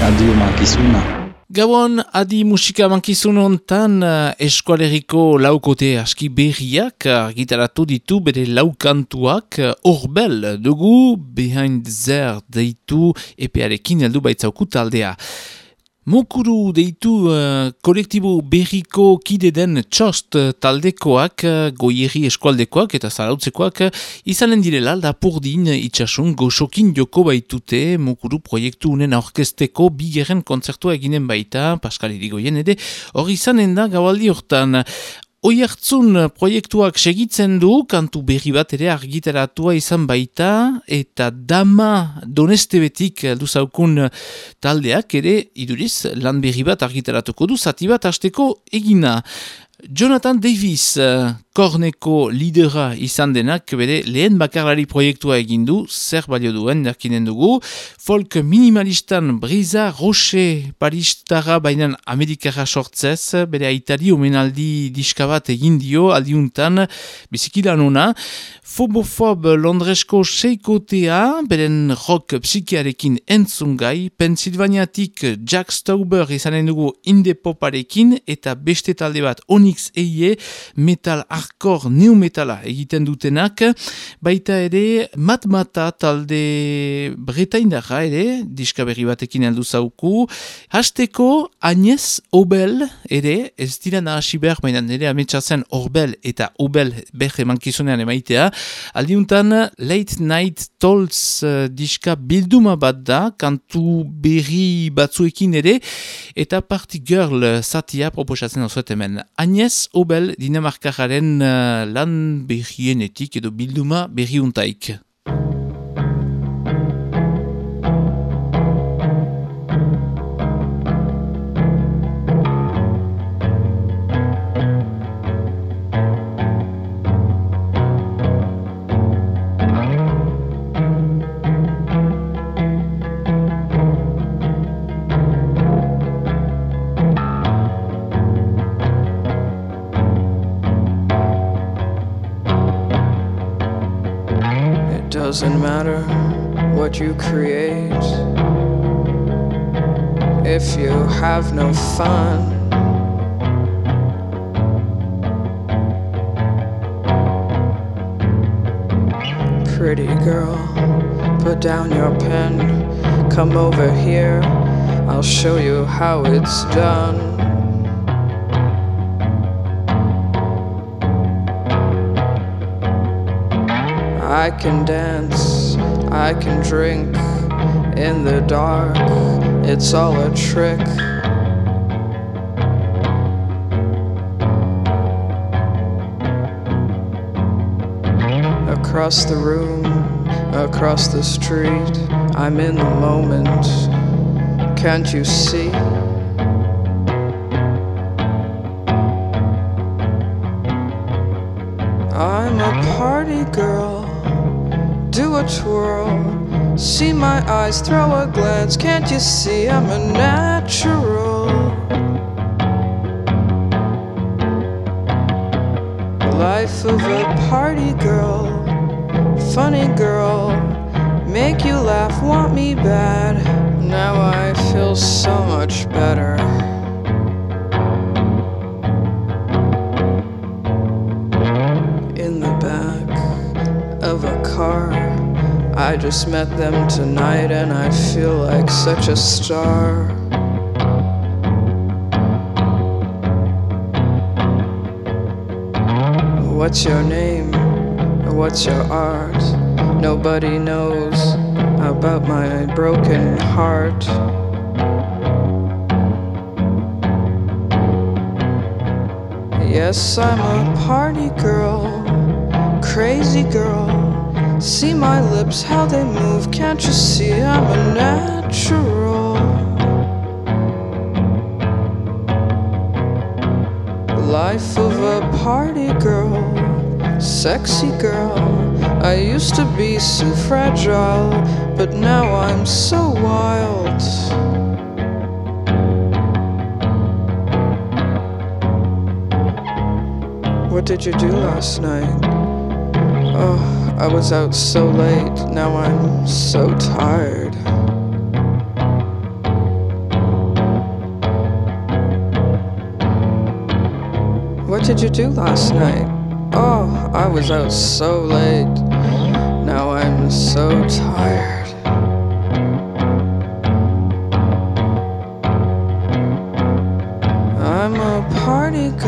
Radio Marquisuna. Gabon, adi musika mankizun hontan uh, eskualeriko laukote aski berriak argitaratu ditu bere laukantuak uh, orbel dugu behind zer deitu epearekin heldu baitzauku taldea. Mokuru deitu uh, kolektibo berriko kide den txost uh, taldekoak, uh, goierri eskualdekoak eta zarautzekoak uh, izanen direla lapurdin itxasun goxokin joko baitute Mokuru proiektu unen aurkesteko bigerren kontzertua eginen baita, Pascal Irigoyen ere, hori izanen da gabaldi hortan. Oiartzun proiektuak segitzen du, kantu berri bat ere argitaratua izan baita, eta dama donestebetik duzaukun taldeak ere, iduriz, lan berri bat argitaratuko du, zati bat hasteko egina. Jonathan Davis, uh, korneko lidera izan denak, bere lehen bakarlari proiektua egin du, zer balio duen, dakinen dugu, folk minimalistan Briza Roche paristara bainan amerikara sortzez, bere aitari omenaldi diskabat egin dio, aldiuntan, bizikilan ona, fobofob londresko seikotea, beren rock psikiarekin entzungai, Pennsylvaniatik Jack Stauber izanen dugu indepoparekin, eta beste talde bat Onyx Eie, metal hardcore new metala egiten dutenak, baita ere matmata talde bretaindara ere, diska berri batekin heldu zauku, hasteko Agnez Obel ere, ez dira nahasi behar, baina nire ametsatzen Orbel eta Obel berre mankizunean emaitea, aldiuntan Late Night Tolls uh, diska bilduma bat da, kantu berri batzuekin ere, eta Party Girl satia proposatzen osoet hemen. Agnez Obel Dinamarkaren uh, lan berrienetik edo bilduma berriuntaik. Doesn't matter what you create if you have no fun. Pretty girl, put down your pen, come over here, I'll show you how it's done. I can dance, I can drink in the dark, it's all a trick. Across the room, across the street, I'm in the moment. Can't you see? I'm a party girl. Do a twirl. See my eyes, throw a glance. Can't you see I'm a natural? Life of a party girl. Funny girl. Make you laugh, want me bad. Now I feel so much better. I just met them tonight and I feel like such a star. What's your name? What's your art? Nobody knows about my broken heart. Yes, I'm a party girl, crazy girl. See my lips, how they move. Can't you see I'm a natural? Life of a party girl, sexy girl. I used to be so fragile, but now I'm so wild. What did you do last night? Oh, I was out so late, now I'm so tired. What did you do last night? Oh, I was out so late. Now I'm so tired. I'm a party girl.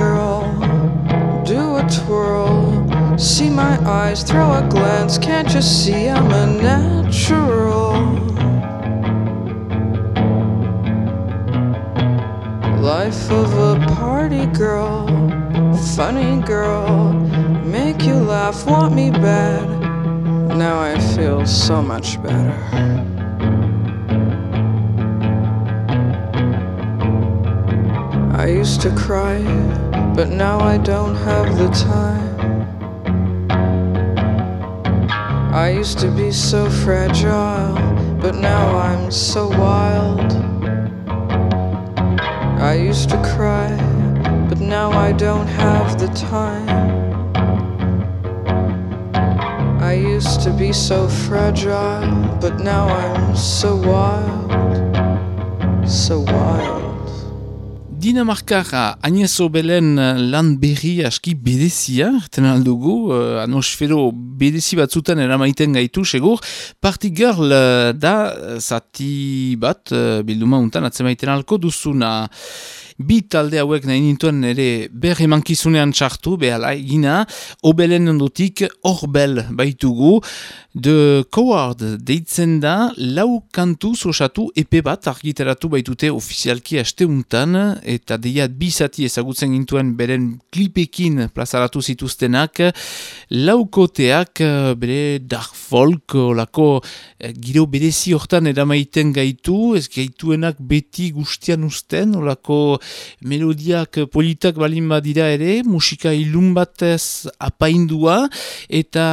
See my eyes, throw a glance. Can't you see I'm a natural? Life of a party girl, funny girl, make you laugh, want me bad. Now I feel so much better. I used to cry, but now I don't have the time. I used to be so fragile, but now I'm so wild. I used to cry, but now I don't have the time. I used to be so fragile, but now I'm so wild, so wild. Dinamarkara Agnès Obelen lan berri aski bedezia, erten aldugu, uh, atmosfero bedezi batzutan eramaiten gaitu, segur. Party Girl uh, da zati bat, uh, bilduma untan, atzemaiten alko duzuna bi talde hauek nahi nintuen ere berri mankizunean txartu, behala egina, obelen ondotik horbel baitugu, The Coward deitzen da lau kantu osatu epe bat argitaratu baitute ofizialki asteuntan eta deiat bizati ezagutzen gintuen beren klipekin plazaratu zituztenak. Laukoteak bere dark folk olako giro berezi hortan eramaiten gaitu ez gaituenak beti guztian usten olako melodiak politak balin badira ere musika ilun batez apaindua eta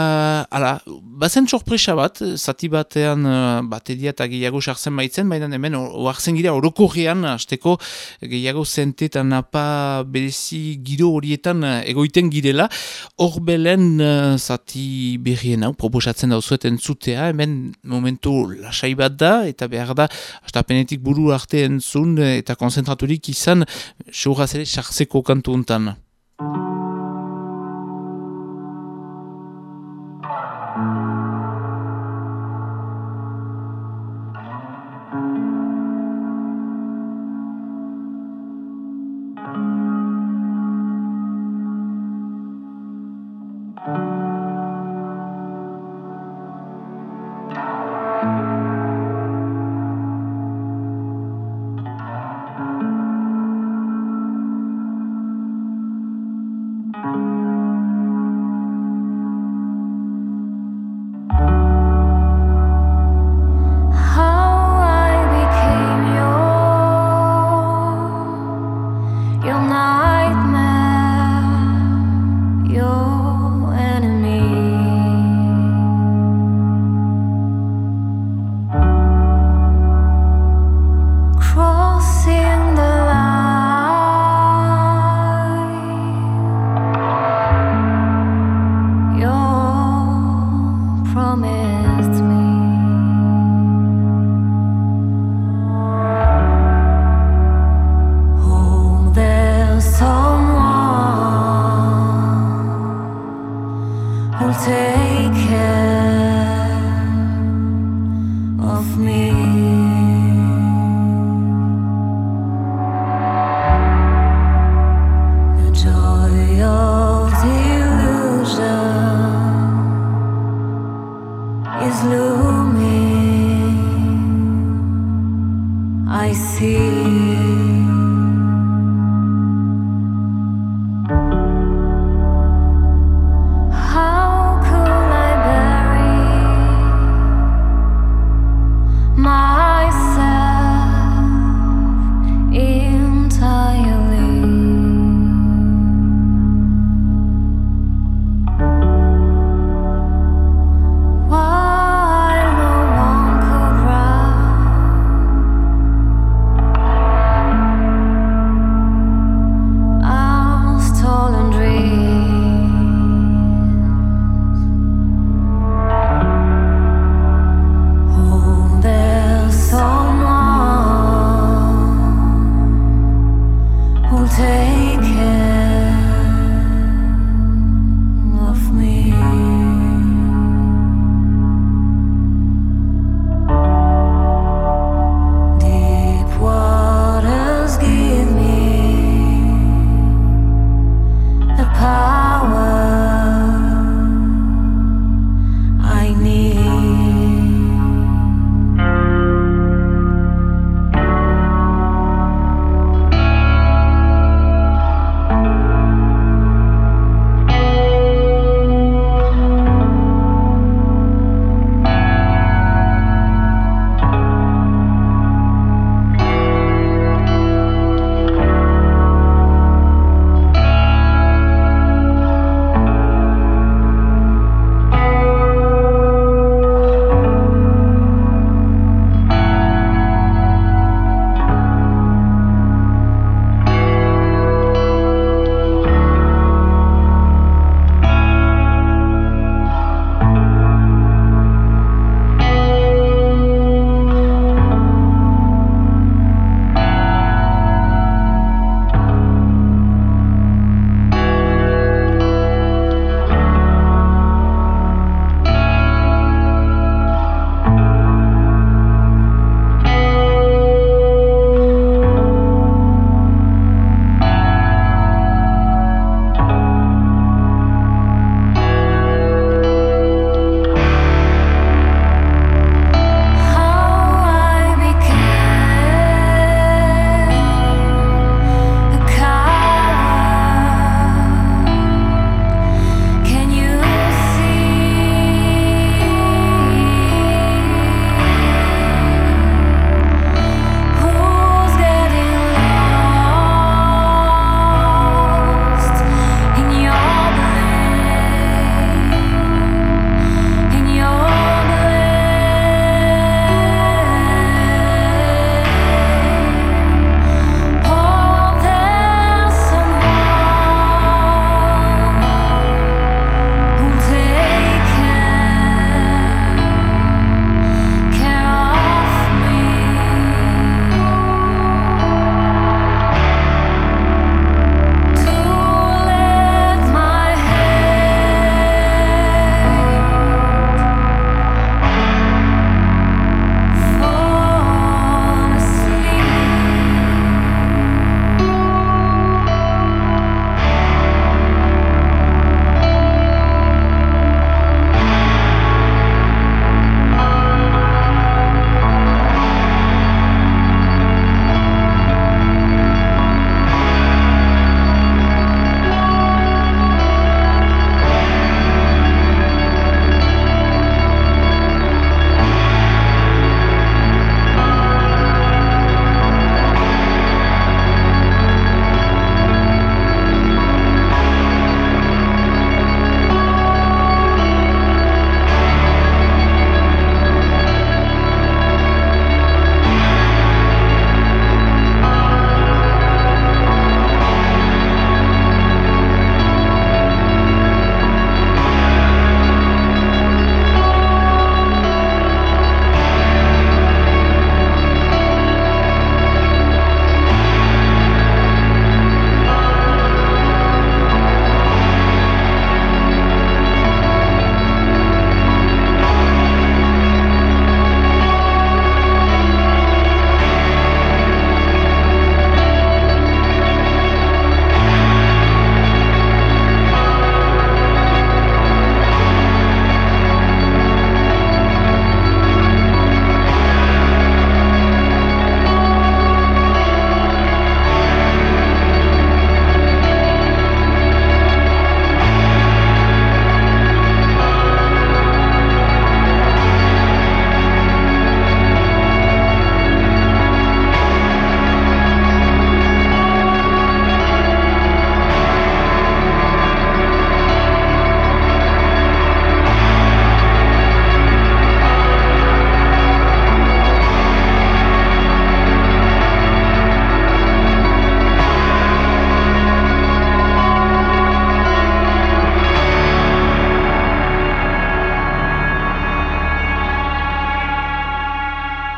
ala, bazen sorpresa bat, zati batean uh, bateria eta gehiago sartzen baitzen, baina hemen oartzen gira orokorrean, azteko gehiago zente eta napa berezi giro horietan uh, egoiten girela, hor belen uh, zati berrien hau, proposatzen dauzueten zutea, hemen momentu lasai bat da, eta behar da, astapenetik buru arte entzun eta konzentraturik izan, seuraz ere, sartzeko kantu untan.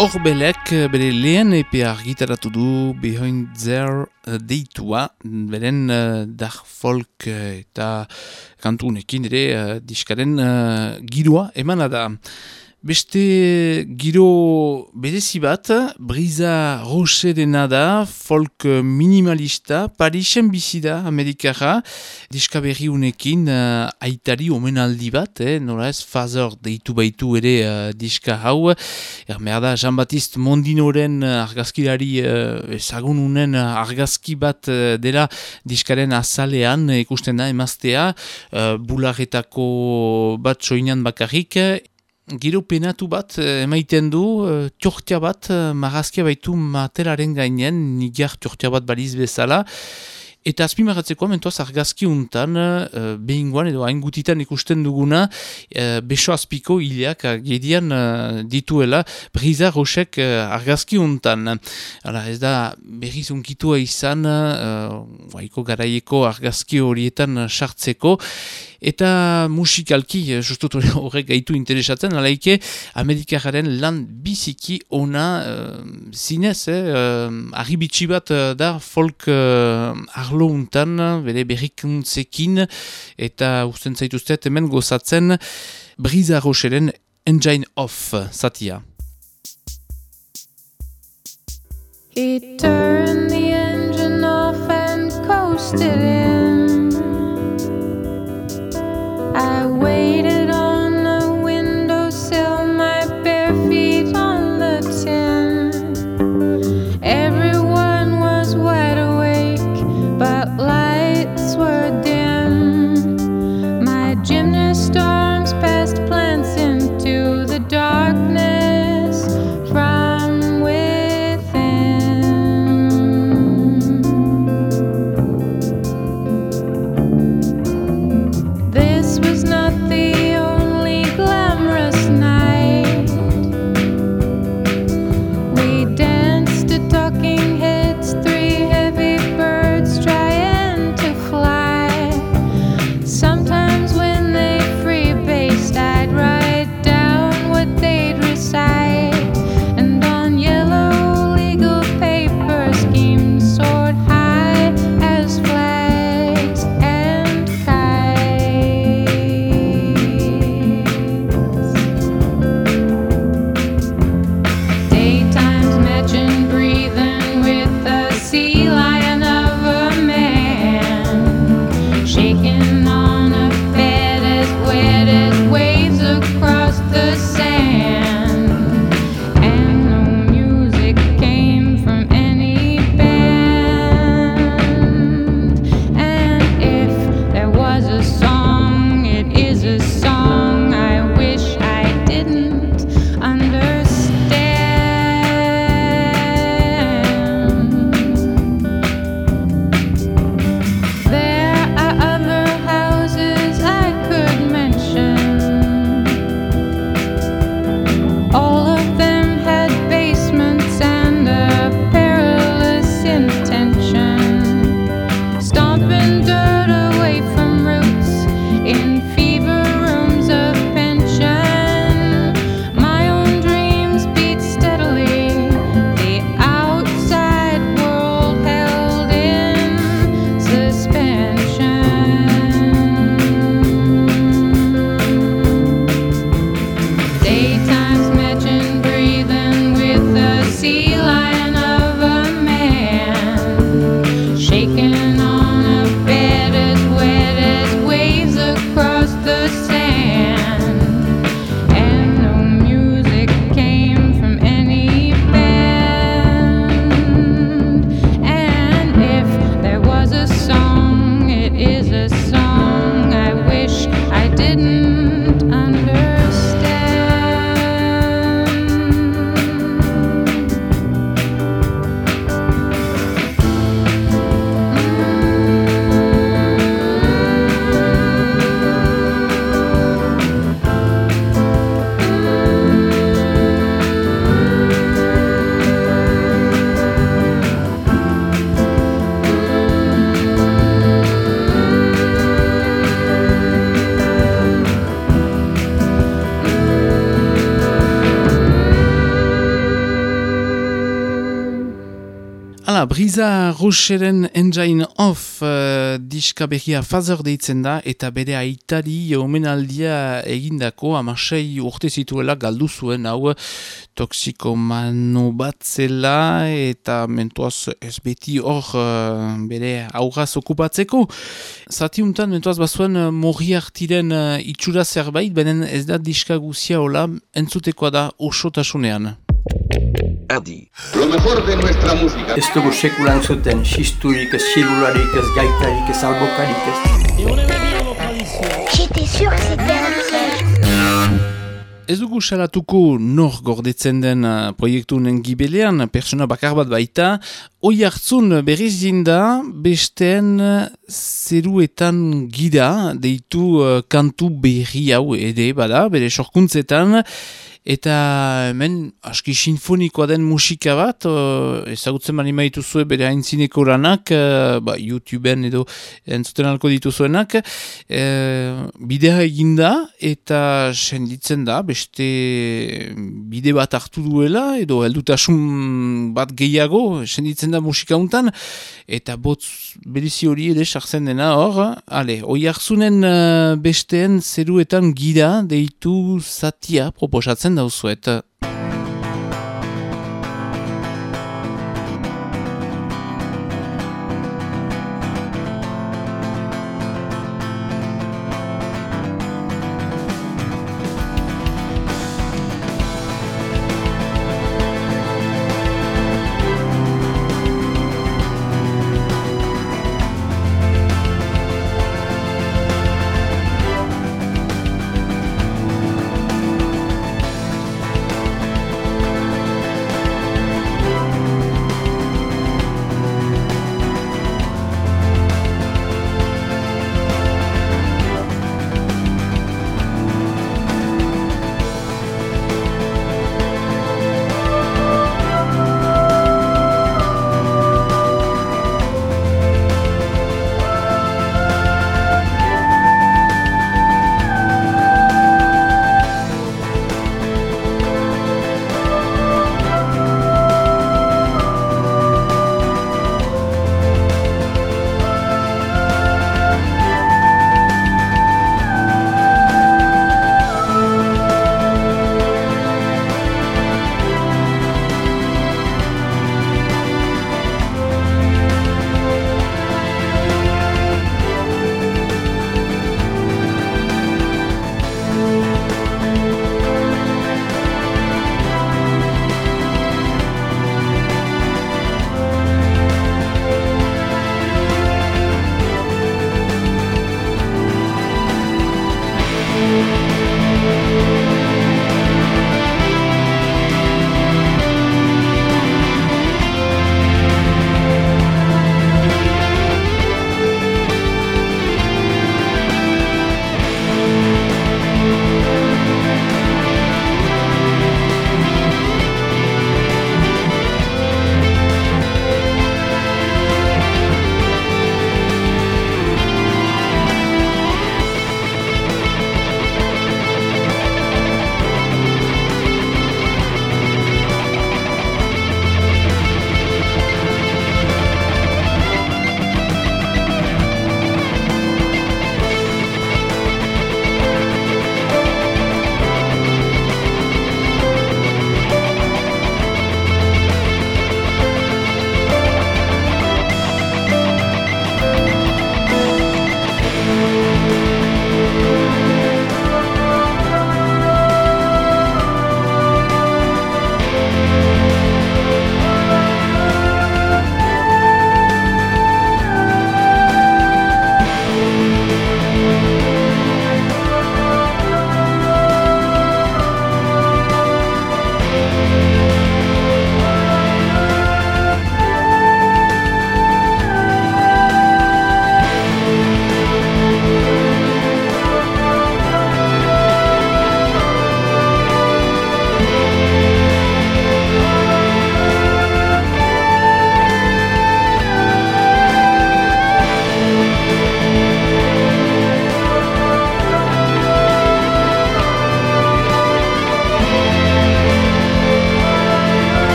Horbelek bere lehen epe argitaratu du Behind There uh, deitua, beren uh, dar folk uh, eta kantunekin ere uh, diskaren uh, girua emana da. Beste giro berezi bat, Briza Roche dena da, folk minimalista, Parisen bizi da, Amerikara, diska berri unekin, uh, aitari omenaldi bat, eh, nola ez, Fazer deitu baitu ere uh, diska hau, er da, Jean-Baptiste Mondinoren uh, argazkilari uh, ezagun unen uh, argazki bat uh, dela diskaren azalean ikusten da emaztea, uh, bularretako bat soinan bakarrik, Gero penatu bat eh, emaiten du, uh, bat, uh, marazkia baitu matelaren gainen, nigar txortia bat baliz bezala. Eta azpimaratzeko amentoaz argazki untan, uh, behinguan edo hain gutitan ikusten duguna, uh, beso azpiko hileak gedian uh, dituela, briza rosek uh, argazki untan. Hala, ez da berriz unkitua izan, waiko garaieko argazki horietan sartzeko, Eta musikalki, eh, justut horrek gaitu interesatzen, alaike Amerikaren lan biziki ona uh, zinez, eh, uh, bat uh, da folk uh, arlo untan, bere berrikuntzekin, eta usten zaituztet hemen gozatzen Briza Rochelen Engine Off zatia. He Briza Rocheren Engine Off uh, diska behia fazer deitzen da eta bere aitari omenaldia egindako amasei urte zituela galdu zuen hau toksikomano bat zela eta mentuaz ez beti hor uh, bere aurraz okupatzeko. Zatiuntan mentuaz bazuen uh, morri artiren uh, itxura zerbait, benen ez da diska guzia hola entzutekoa da osotasunean. Adi. Lo mejor de nuestra música. Ez dugu sekulan zuten, xisturik, ez xilularik, ez gaitarik, ez albokarik, ez... J'étais sûr que c'était un piège. Ez dugu salatuko nor gordetzen den uh, proiektu honen gibelean, persona bakar bat baita, oi hartzun berriz jinda, besteen uh, zeruetan gira, deitu uh, kantu berri hau ede, bada, bere sorkuntzetan, Eta hemen aski sinfonikoa den musika bat, uh, ezagutzen mani maitu zuen bere haintzineko ranak, uh, ba, YouTubeen edo entzuten alko dituzuenak, uh, bidea eginda eta senditzen da, beste bide bat hartu duela, edo heldutasun bat gehiago senditzen da musika untan, eta botz berizi hori ere sartzen dena hor, ale, oi hartzunen uh, besteen zeruetan gira deitu zatia proposatzen dauzuet.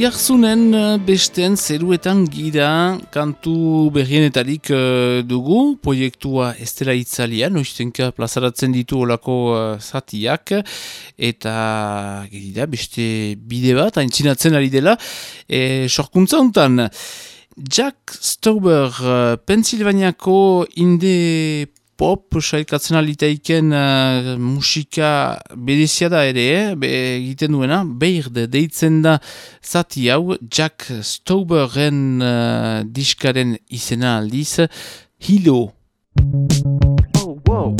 Oiarzunen eh, besten zeruetan gira kantu berrienetarik uh, dugu, proiektua estela itzalia, noiztenka plazaratzen ditu olako uh, zatiak, eta gerida beste bide bat, haintzinatzen ari dela, e, sorkuntza untan. Jack Stauber, uh, Pennsylvaniako inde pop sailkatzen alitaiken uh, musika bedezia da ere, eh? be, egiten duena, behirde deitzen da zati hau Jack Stauberen uh, diskaren izena aldiz, Hilo. Oh, wow.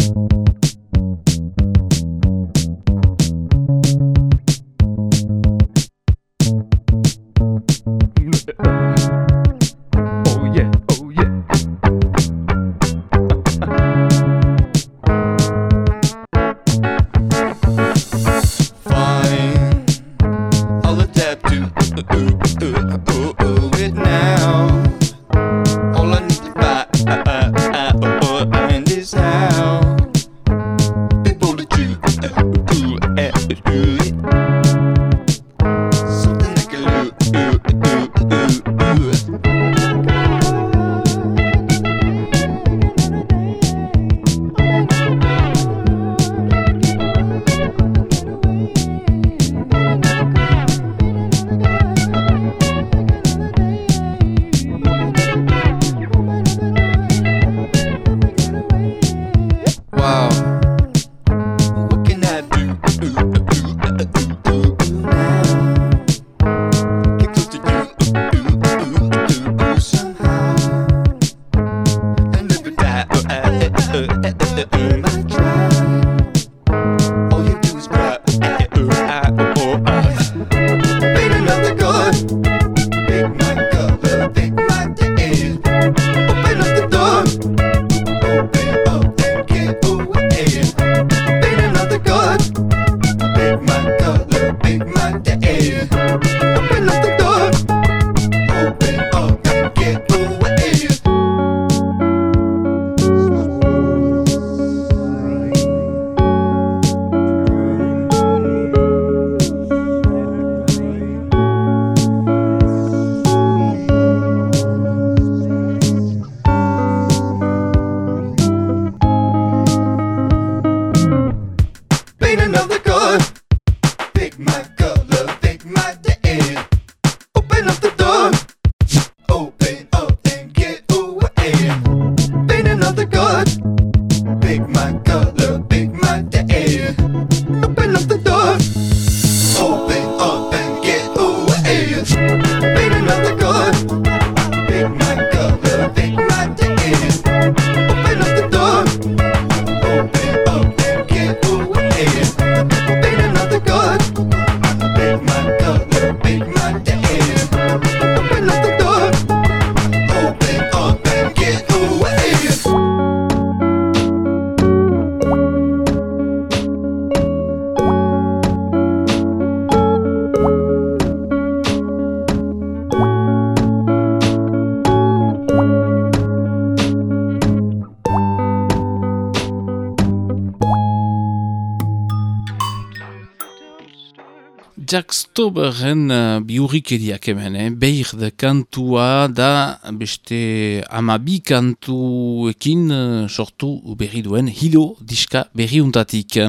Jack Stoberen uh, biurrikeriak hemen, eh? behir de kantua da beste amabi kantuekin uh, sortu berri duen hilo diska berri untatik.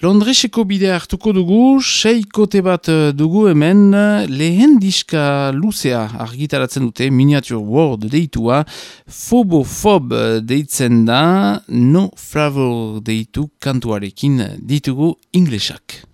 Londreseko bidea hartuko dugu, seikote bat uh, dugu hemen lehen diska luzea argitaratzen dute Miniature World deitua, Fobofob deitzen da, No Flavor deitu kantuarekin ditugu inglesak.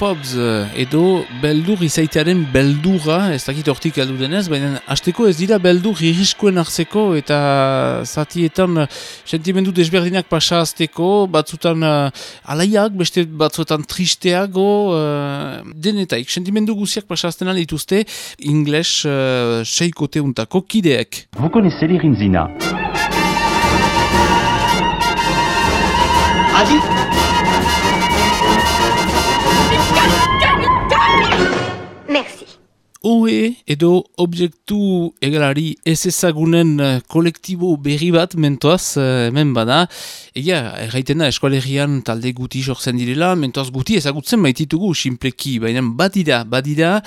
Agorafobs edo beldur izaitearen beldura, ez dakit hortik aldu denez, baina hasteko ez dira beldur irriskuen hartzeko eta zatietan sentimendu desberdinak pasa azteko, batzutan uh, alaiak, beste batzutan tristeago, uh, denetaik, sentimendu guziak pasa azten dituzte, ingles uh, seikote untako kideek. Vous connaissez l'Irinzina Adi? OE edo objektu egalari ez ezagunen uh, kolektibo berri bat mentoaz uh, hemen bada. Ega, erraiten da eskualerian talde guti jortzen direla, mentoaz guti ezagutzen baititugu simpleki, baina badira, badira,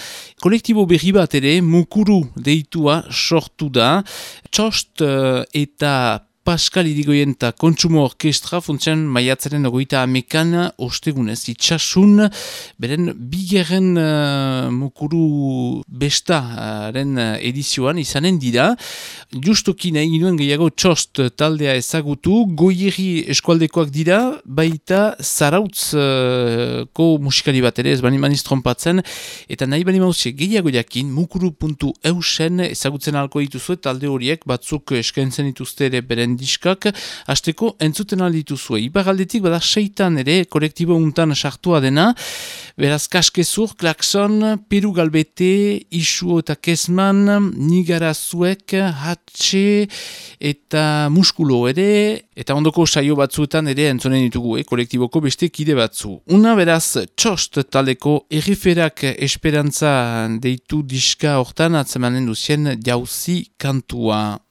kolektibo berri bat ere mukuru deitua sortu da. Txost uh, eta Pascal Irigoyen eta Kontsumo Orkestra funtzian maiatzaren ogoita amekan ostegunez itxasun, beren bigerren uh, mukuru bestaren edizioan izanen dira. Justoki nahi ginoen gehiago txost taldea ezagutu, goierri eskualdekoak dira, baita zarautzko uh, musikari bat ere ez bani maniz trompatzen, eta nahi bani mauzie gehiago jakin mukuru.eusen ezagutzen alko dituzu talde horiek batzuk eskaintzen dituzte ere beren diskak, hasteko entzuten alditu zuen. Ibaraldetik bada seitan ere kolektibo untan sartua dena, beraz kaskezur, klakson, peru galbete, isu eta kesman, nigara zuek, hatxe eta muskulo ere, eta ondoko saio batzuetan ere entzonen ditugu, eh, kolektiboko beste kide batzu. Una beraz txost taleko erriferak esperantza deitu diska hortan atzemanen duzien jauzi kantua.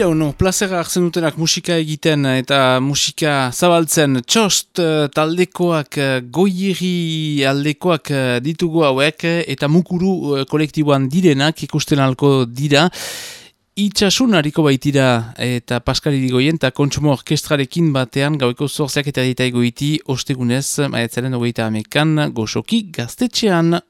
Badira hono, plazera hartzen dutenak musika egiten eta musika zabaltzen txost eh, taldekoak eh, goieri aldekoak eh, ditugu hauek eta mukuru kolektiboan direnak ikusten alko dira. Itxasun hariko baitira eta Paskari digoien eta kontsumo orkestrarekin batean gaueko zorzeak eta dita egoiti ostegunez maetzaren ogeita amekan goxoki gaztetxean.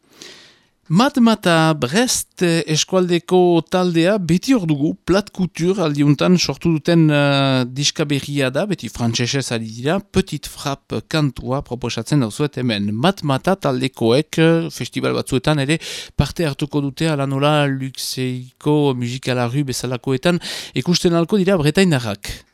Mat-mata Brest eh, eskualdeko taldea beti hor dugu plat kutur aldiuntan sortu duten uh, diska berria da, beti frantzesez ari dira, petit frap kantua proposatzen dauzuet hemen. Mat-mata taldekoek uh, festival batzuetan ere parte hartuko dute alanola luxeiko musikala bezalakoetan ikusten alko dira bretainarrak.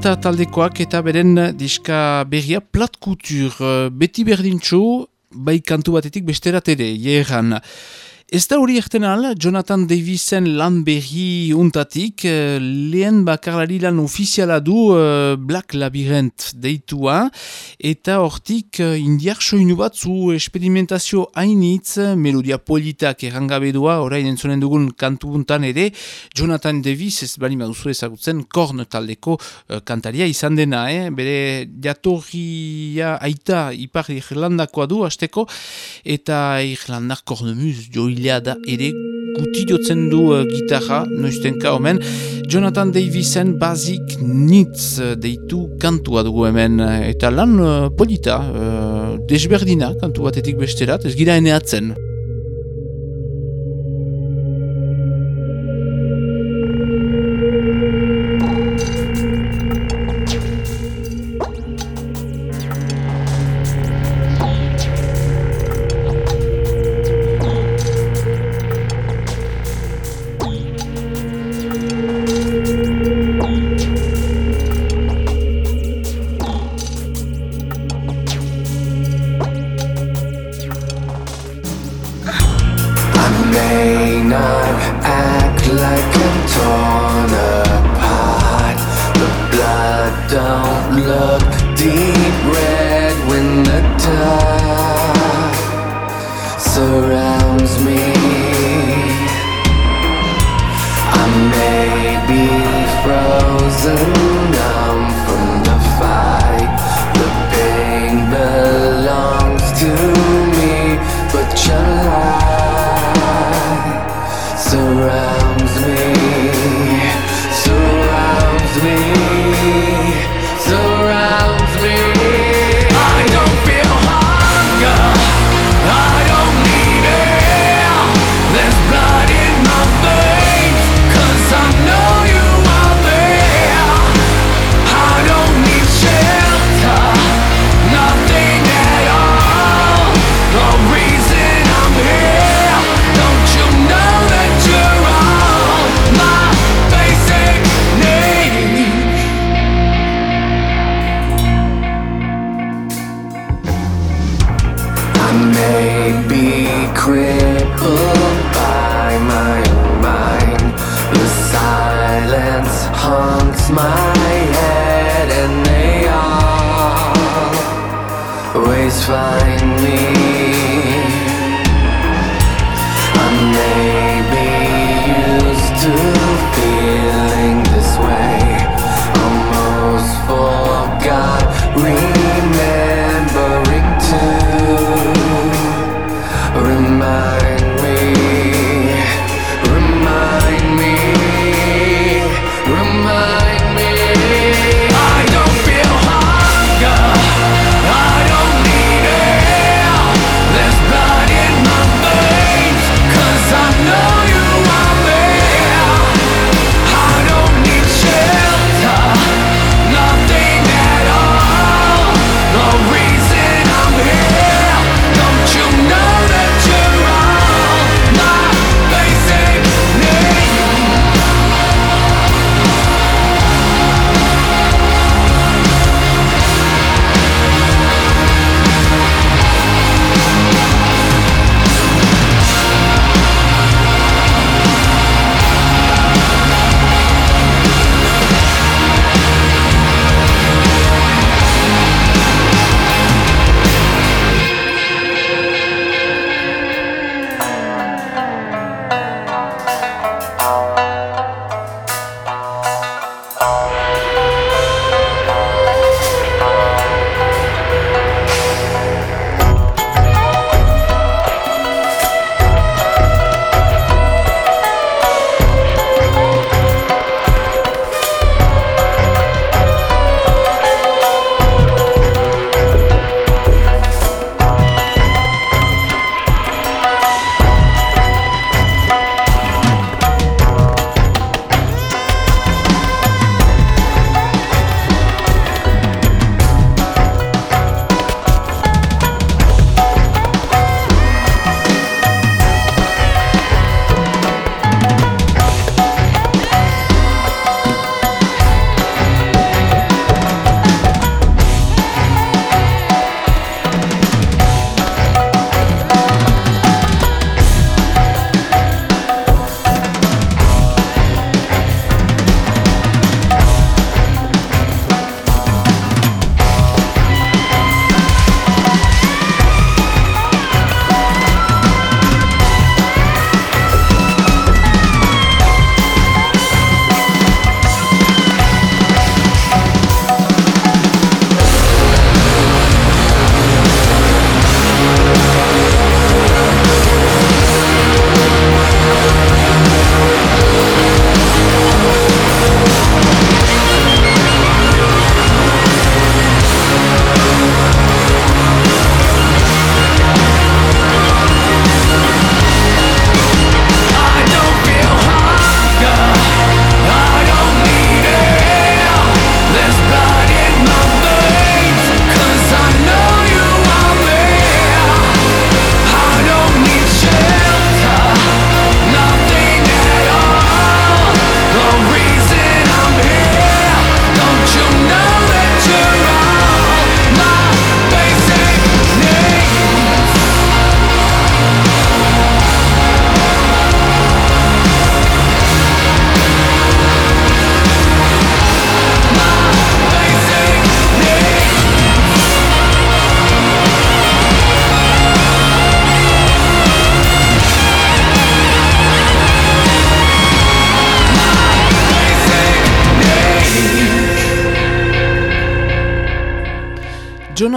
Mata taldekoak eta beren diska berria plat kutur. Beti berdintxo, bai kantu batetik besterat ere, jeran. Ez da hori erten al, Jonathan Davisen lan berri untatik, uh, lehen bakarlari lan ofiziala du uh, Black Labyrinth deitua, eta hortik uh, indiak soinu bat zu experimentazio hainitz, melodia politak errangabedua, orain entzonen dugun kantu untan ere, Jonathan Davis, ez bali maduzu ezagutzen, korn taldeko uh, kantaria izan dena, eh? bere jatorria aita ipar Irlandakoa du, hasteko, eta Irlandak kornemuz joil hilea da ere guti jotzen du uh, gitarra, noiztenka omen. Jonathan Davisen Basic Needs uh, deitu kantua dugu hemen, eta lan uh, polita, uh, desberdina kantu batetik besterat, ez gira eneatzen.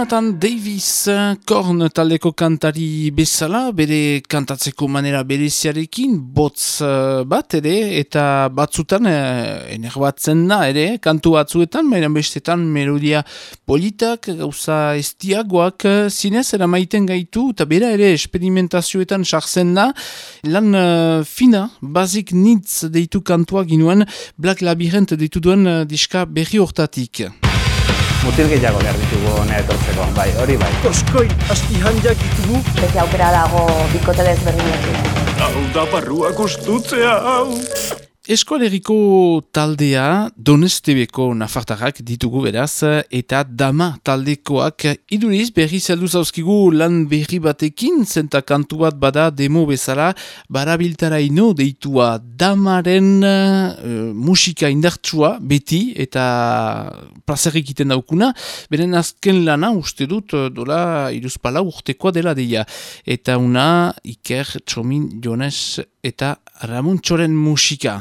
Jonathan Davis Korn taldeko kantari bezala, bere kantatzeko manera bereziarekin, botz uh, bat ere, eta batzutan uh, enerbatzen da ere, kantu batzuetan, baina bestetan melodia politak, gauza estiagoak, zinez eramaiten gaitu, eta bera ere experimentazioetan sartzen da, lan uh, fina, bazik nitz deitu kantua ginuen, Black Labyrinth deitu duen uh, diska berri hortatik. Mutil gehiago behar ditugu nire etortzeko, bai, hori bai. Oskoi, asti handiak ditugu. Beti aukera dago bikote desberdinekin. Hau da barrua gustutzea, hau. Eskoleriko taldea Donestebeko nafartarrak ditugu beraz eta dama taldekoak iduriz berri zeldu zauzkigu lan berri batekin zenta kantu bat bada demo bezala barabiltara ino deitua damaren uh, musika indartsua beti eta plazerrik iten daukuna beren azken lana uste dut dola iruzpala urtekoa dela deia. Eta una Iker, Txomin, Jones eta Ramon Txoren musika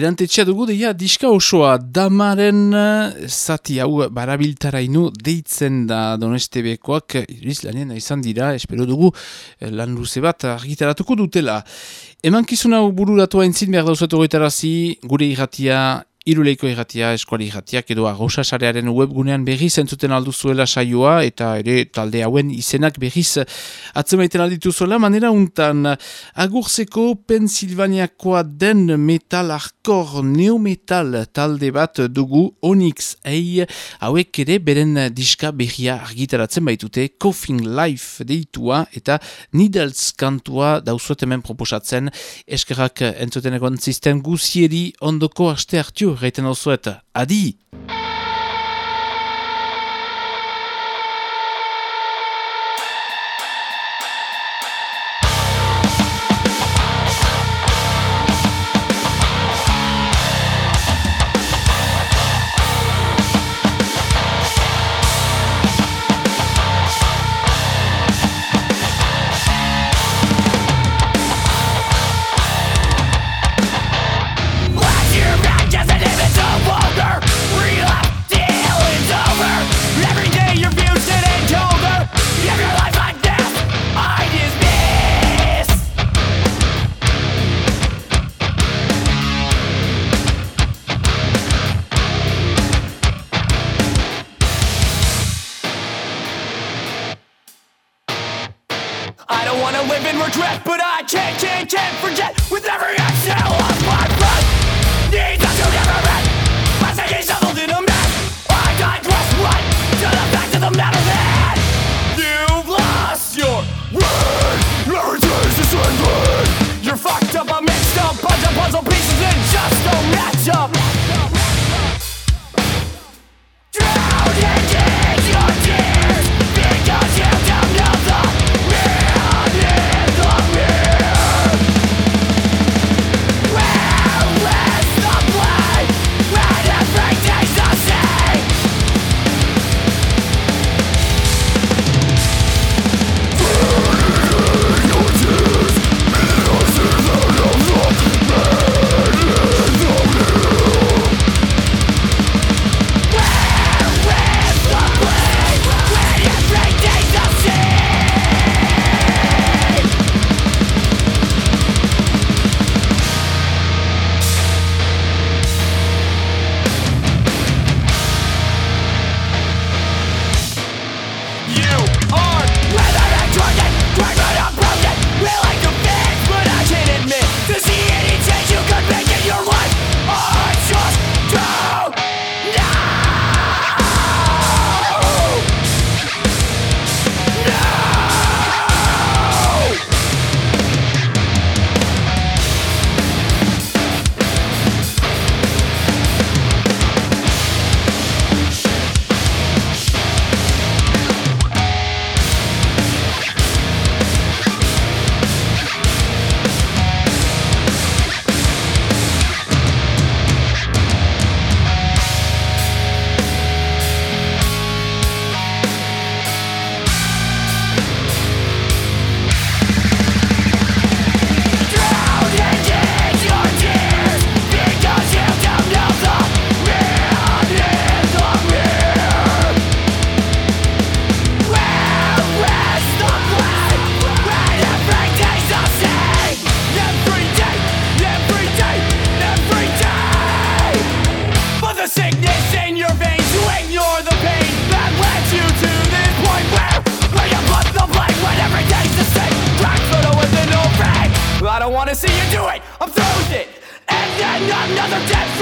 Berantetxea dugu deia diska osoa damaren eh, zati hau barabiltarainu deitzen da donestebekoak iriz lanien izan dira, espero dugu eh, lan luze bat argitaratuko dutela. Eman kizuna bururatu haintzin behar dauzatu gure irratia Iruleiko irratia, eskuali irratiak edo arrosa sarearen webgunean berriz entzuten alduzuela saioa eta ere talde hauen izenak berriz atzemaiten alditu zuela. Manera untan, agurzeko Pensilvaniakoa den metal arkor neometal talde bat dugu Onyx ei hauek ere beren diska berria argitaratzen baitute Coughing Life deitua eta Needles kantua dauzuet hemen proposatzen eskerak entzuten egon zisten guzieri ondoko aste hartu gaiten hau zuet, adi! another death